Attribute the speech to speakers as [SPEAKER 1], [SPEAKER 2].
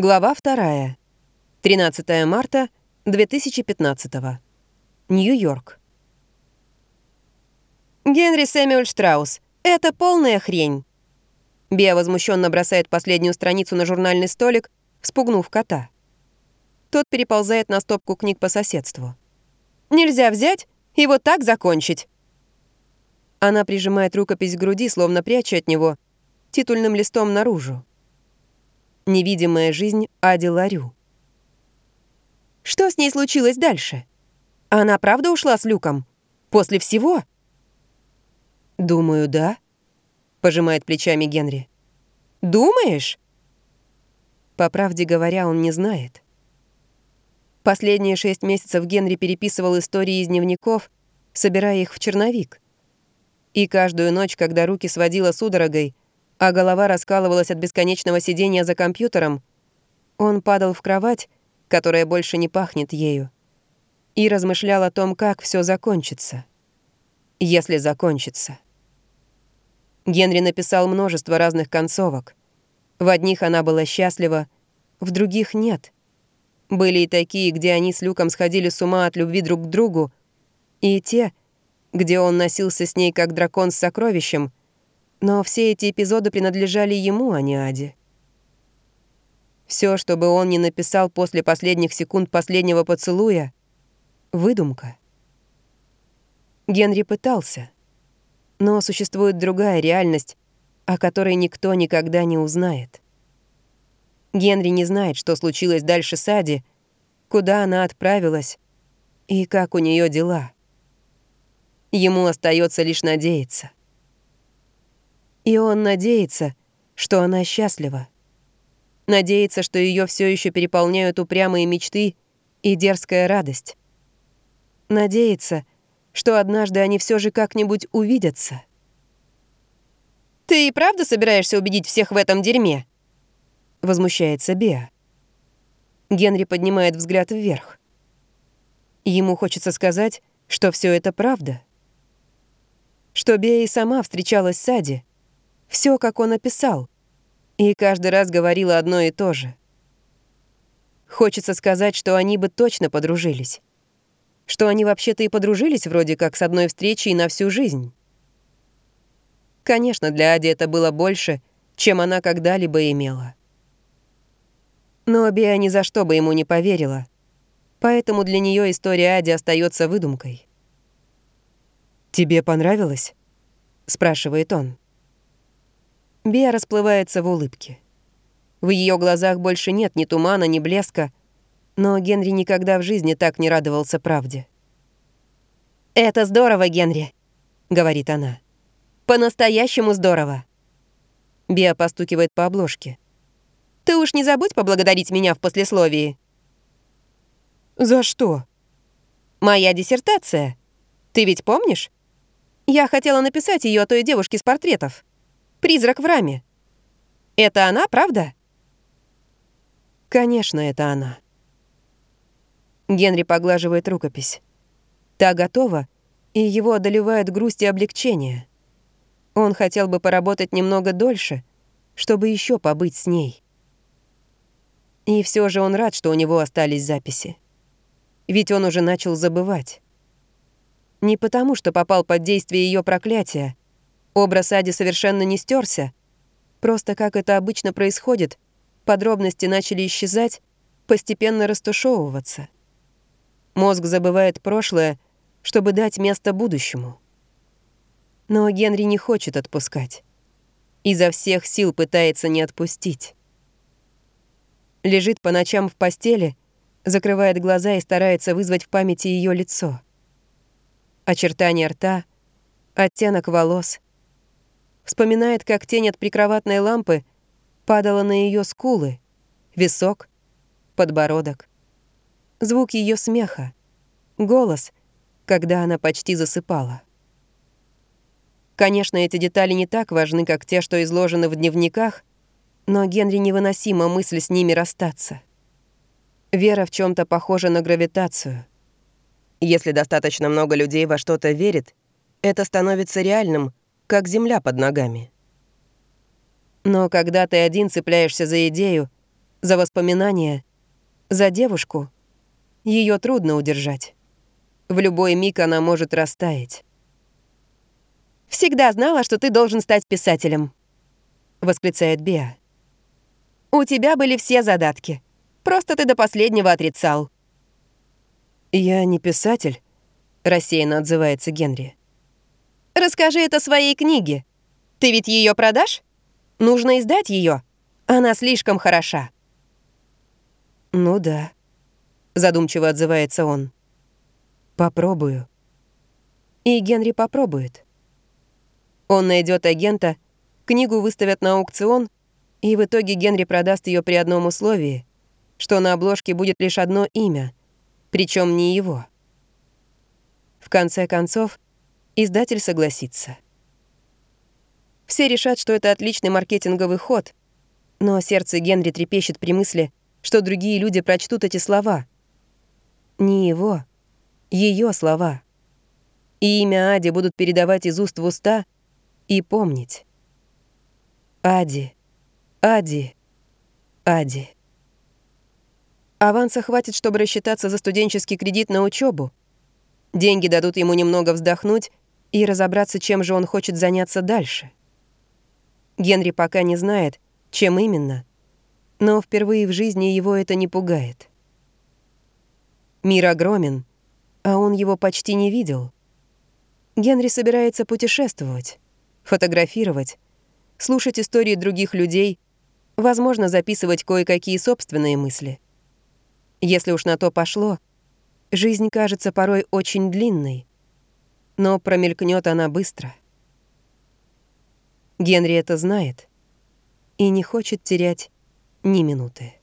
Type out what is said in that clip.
[SPEAKER 1] Глава 2. 13 марта 2015. Нью-Йорк. Генри Сэмюэль Штраус. Это полная хрень. Беа возмущенно бросает последнюю страницу на журнальный столик, спугнув кота. Тот переползает на стопку книг по соседству. Нельзя взять и вот так закончить. Она прижимает рукопись к груди, словно пряча от него, титульным листом наружу. Невидимая жизнь Ади Ларю. Что с ней случилось дальше? Она правда ушла с Люком? После всего? Думаю, да. Пожимает плечами Генри. Думаешь? По правде говоря, он не знает. Последние шесть месяцев Генри переписывал истории из дневников, собирая их в черновик. И каждую ночь, когда руки сводила судорогой, а голова раскалывалась от бесконечного сидения за компьютером, он падал в кровать, которая больше не пахнет ею, и размышлял о том, как все закончится. Если закончится. Генри написал множество разных концовок. В одних она была счастлива, в других нет. Были и такие, где они с Люком сходили с ума от любви друг к другу, и те, где он носился с ней как дракон с сокровищем — но все эти эпизоды принадлежали ему, а не Аде. Все, что бы он ни написал после последних секунд последнего поцелуя — выдумка. Генри пытался. Но существует другая реальность, о которой никто никогда не узнает. Генри не знает, что случилось дальше с Ади, куда она отправилась и как у нее дела. Ему остается лишь надеяться. И он надеется, что она счастлива. Надеется, что ее все еще переполняют упрямые мечты и дерзкая радость. Надеется, что однажды они все же как-нибудь увидятся. «Ты и правда собираешься убедить всех в этом дерьме?» Возмущается Беа. Генри поднимает взгляд вверх. Ему хочется сказать, что все это правда. Что Беа и сама встречалась с Ади, все, как он описал. И каждый раз говорила одно и то же. Хочется сказать, что они бы точно подружились. Что они вообще-то и подружились вроде как с одной встречей на всю жизнь. Конечно, для Ади это было больше, чем она когда-либо имела. Но Беа ни за что бы ему не поверила, поэтому для нее история Ади остается выдумкой. «Тебе понравилось?» — спрашивает он. Беа расплывается в улыбке. В ее глазах больше нет ни тумана, ни блеска, но Генри никогда в жизни так не радовался правде. «Это здорово, Генри», — говорит она. «По-настоящему здорово». Беа постукивает по обложке. «Ты уж не забудь поблагодарить меня в послесловии». «За что?» «Моя диссертация. Ты ведь помнишь? Я хотела написать ее о той девушке с портретов». Призрак в раме. Это она, правда? Конечно, это она. Генри поглаживает рукопись. Та готова, и его одолевает грусть и облегчение. Он хотел бы поработать немного дольше, чтобы еще побыть с ней. И все же он рад, что у него остались записи. Ведь он уже начал забывать. Не потому, что попал под действие ее проклятия, Образ Ади совершенно не стерся. Просто как это обычно происходит, подробности начали исчезать, постепенно растушевываться. Мозг забывает прошлое, чтобы дать место будущему. Но Генри не хочет отпускать. Изо всех сил пытается не отпустить. Лежит по ночам в постели, закрывает глаза и старается вызвать в памяти ее лицо. Очертания рта, оттенок волос — Вспоминает, как тень от прикроватной лампы падала на ее скулы, висок, подбородок. Звук ее смеха, голос, когда она почти засыпала. Конечно, эти детали не так важны, как те, что изложены в дневниках, но Генри невыносима мысль с ними расстаться. Вера в чем то похожа на гравитацию. Если достаточно много людей во что-то верит, это становится реальным, как земля под ногами. Но когда ты один цепляешься за идею, за воспоминания, за девушку, ее трудно удержать. В любой миг она может растаять. «Всегда знала, что ты должен стать писателем», — восклицает Беа. «У тебя были все задатки. Просто ты до последнего отрицал».
[SPEAKER 2] «Я не писатель», — рассеянно отзывается Генри.
[SPEAKER 1] «Расскажи это своей книге. Ты ведь ее продашь? Нужно издать ее. Она слишком хороша».
[SPEAKER 2] «Ну да», — задумчиво отзывается он. «Попробую».
[SPEAKER 1] И Генри попробует. Он найдет агента, книгу выставят на аукцион, и в итоге Генри продаст ее при одном условии, что на обложке будет лишь одно имя, причем не его. В конце концов, издатель согласится. Все решат, что это отличный маркетинговый ход, но сердце Генри трепещет при мысли, что другие люди прочтут эти слова. Не его, ее слова. И имя Ади будут передавать из уст в уста и помнить. Ади, Ади, Ади. Аванса хватит, чтобы рассчитаться за студенческий кредит на учебу. Деньги дадут ему немного вздохнуть и разобраться, чем же он хочет заняться дальше. Генри пока не знает, чем именно, но впервые в жизни его это не пугает. Мир огромен, а он его почти не видел. Генри собирается путешествовать, фотографировать, слушать истории других людей, возможно, записывать кое-какие собственные мысли. Если уж на то пошло, жизнь кажется порой очень длинной, но промелькнет она быстро. Генри это знает и не хочет терять ни минуты.